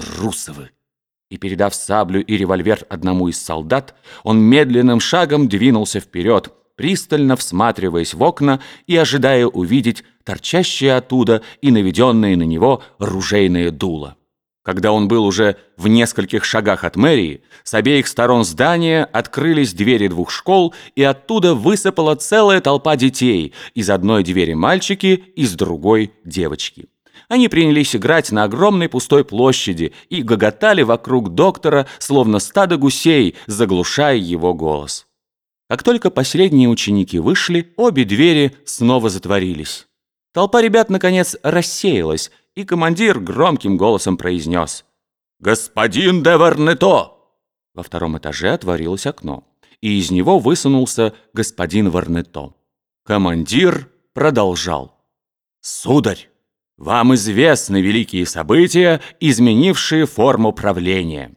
Трусовы!» И, передав саблю и револьвер одному из солдат, он медленным шагом двинулся вперед, пристально всматриваясь в окна и ожидая увидеть торчащие оттуда и наведенные на него ружейные дула. Когда он был уже в нескольких шагах от мэрии, с обеих сторон здания открылись двери двух школ, и оттуда высыпала целая толпа детей, из одной двери мальчики, из другой девочки. Они принялись играть на огромной пустой площади и гоготали вокруг доктора, словно стадо гусей, заглушая его голос. Как только последние ученики вышли, обе двери снова затворились. Толпа ребят, наконец, рассеялась, и командир громким голосом произнес «Господин де Варнето!» Во втором этаже отворилось окно, и из него высунулся господин Варнето. Командир продолжал. «Сударь, вам известны великие события, изменившие форму правления.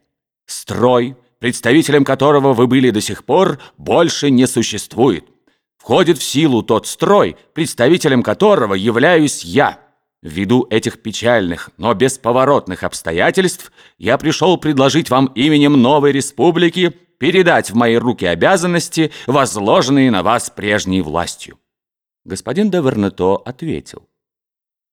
Строй, представителем которого вы были до сих пор, больше не существует. Входит в силу тот строй, представителем которого являюсь я». Ввиду этих печальных, но бесповоротных обстоятельств я пришел предложить вам именем новой республики передать в мои руки обязанности, возложенные на вас прежней властью». Господин де ответил.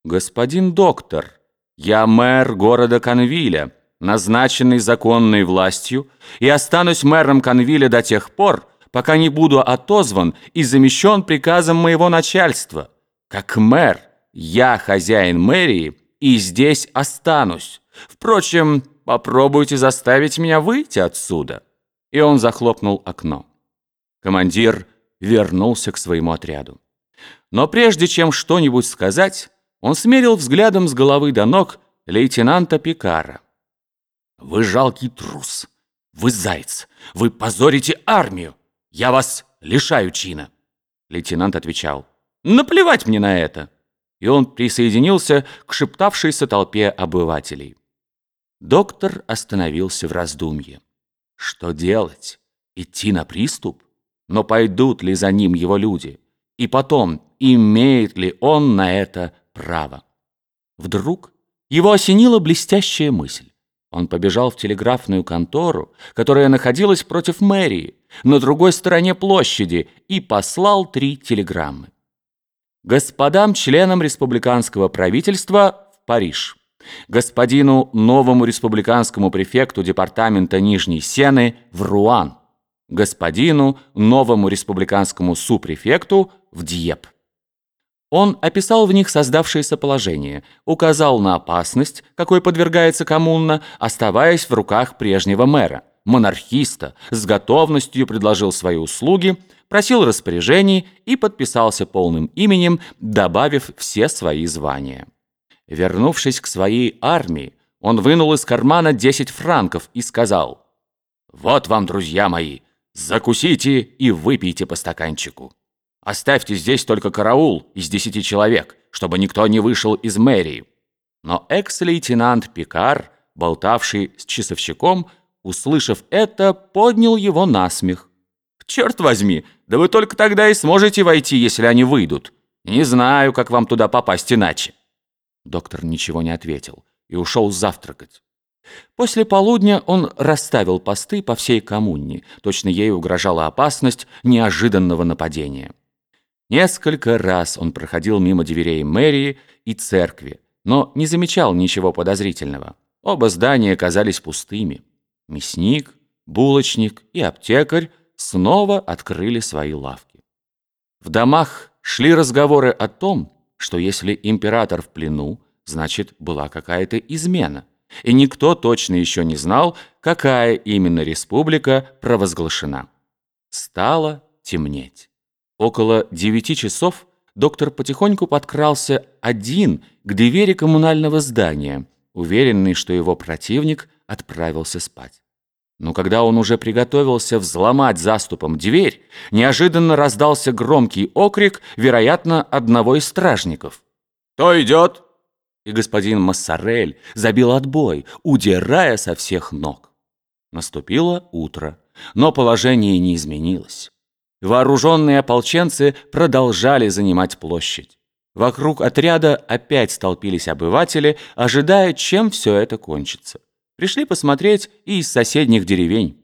«Господин доктор, я мэр города Конвиля, назначенный законной властью, и останусь мэром Конвиля до тех пор, пока не буду отозван и замещен приказом моего начальства. Как мэр, я хозяин мэрии и здесь останусь. Впрочем, попробуйте заставить меня выйти отсюда». И он захлопнул окно. Командир вернулся к своему отряду. Но прежде чем что-нибудь сказать, он смерил взглядом с головы до ног лейтенанта Пикара. «Вы жалкий трус! Вы заяц! Вы позорите армию! Я вас лишаю чина!» Лейтенант отвечал. «Наплевать мне на это!» и он присоединился к шептавшейся толпе обывателей. Доктор остановился в раздумье. Что делать? Идти на приступ? Но пойдут ли за ним его люди? И потом, имеет ли он на это право? Вдруг его осенила блестящая мысль. Он побежал в телеграфную контору, которая находилась против мэрии, на другой стороне площади, и послал три телеграммы господам членам республиканского правительства в Париж, господину новому республиканскому префекту департамента Нижней Сены в Руан, господину новому республиканскому супрефекту в Дьеп. Он описал в них создавшееся положение, указал на опасность, какой подвергается коммуна, оставаясь в руках прежнего мэра, монархиста, с готовностью предложил свои услуги – просил распоряжений и подписался полным именем, добавив все свои звания. Вернувшись к своей армии, он вынул из кармана 10 франков и сказал, «Вот вам, друзья мои, закусите и выпейте по стаканчику. Оставьте здесь только караул из 10 человек, чтобы никто не вышел из мэрии». Но экс-лейтенант Пикар, болтавший с часовщиком, услышав это, поднял его на смех. «Черт возьми, да вы только тогда и сможете войти, если они выйдут. Не знаю, как вам туда попасть иначе». Доктор ничего не ответил и ушел завтракать. После полудня он расставил посты по всей коммуне, точно ей угрожала опасность неожиданного нападения. Несколько раз он проходил мимо дверей мэрии и церкви, но не замечал ничего подозрительного. Оба здания казались пустыми. Мясник, булочник и аптекарь снова открыли свои лавки. В домах шли разговоры о том, что если император в плену, значит, была какая-то измена, и никто точно еще не знал, какая именно республика провозглашена. Стало темнеть. Около девяти часов доктор потихоньку подкрался один к двери коммунального здания, уверенный, что его противник отправился спать. Но когда он уже приготовился взломать заступом дверь, неожиданно раздался громкий окрик, вероятно, одного из стражников. «Кто идет?» И господин Массарель забил отбой, удирая со всех ног. Наступило утро, но положение не изменилось. Вооруженные ополченцы продолжали занимать площадь. Вокруг отряда опять столпились обыватели, ожидая, чем все это кончится. Пришли посмотреть и из соседних деревень.